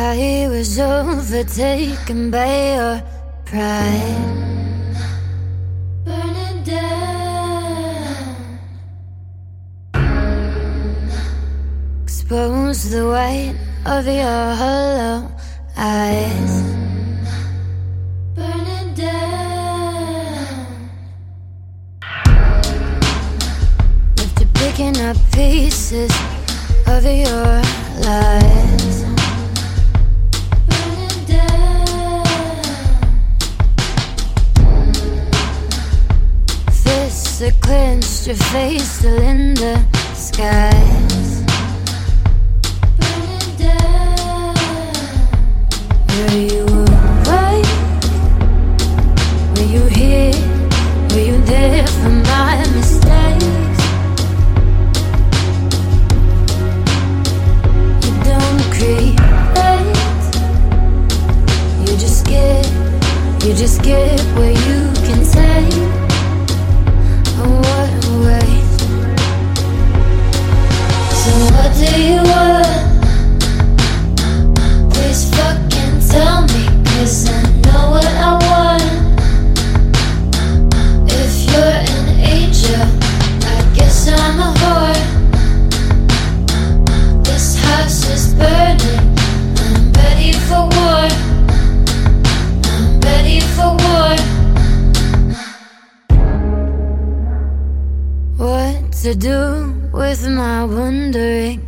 I was overtaken by your pride. Burning down. Expose the white of your hollow eyes. Burning down. You picking up pieces of your lies. Your face still in the skies. Burning down. Were you right? Were you here? Were you there for my mistakes? You don't create. You just get, you just get what you can take. To do with my wandering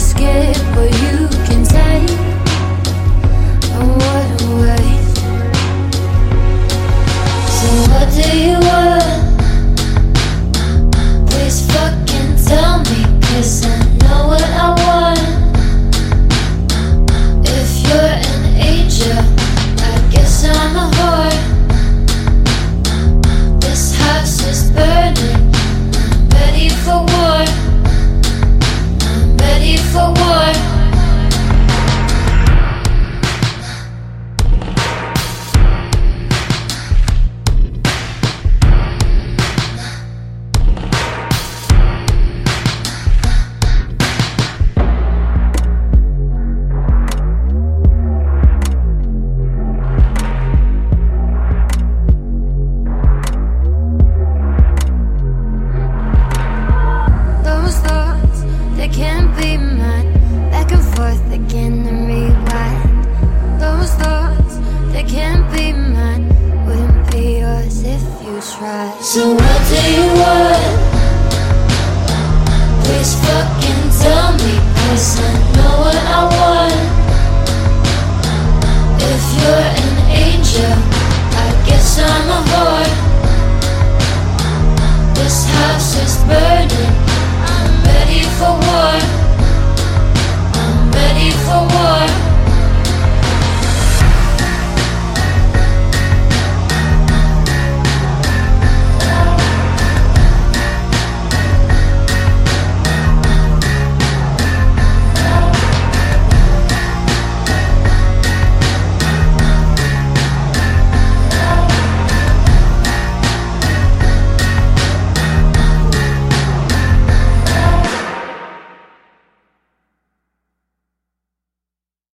just what you can take. So what do you if. So what do you want? Please fucking tell me, 'cause I know what I want. If you're an angel, I guess I'm a whore. This house is burning. I'm ready for war.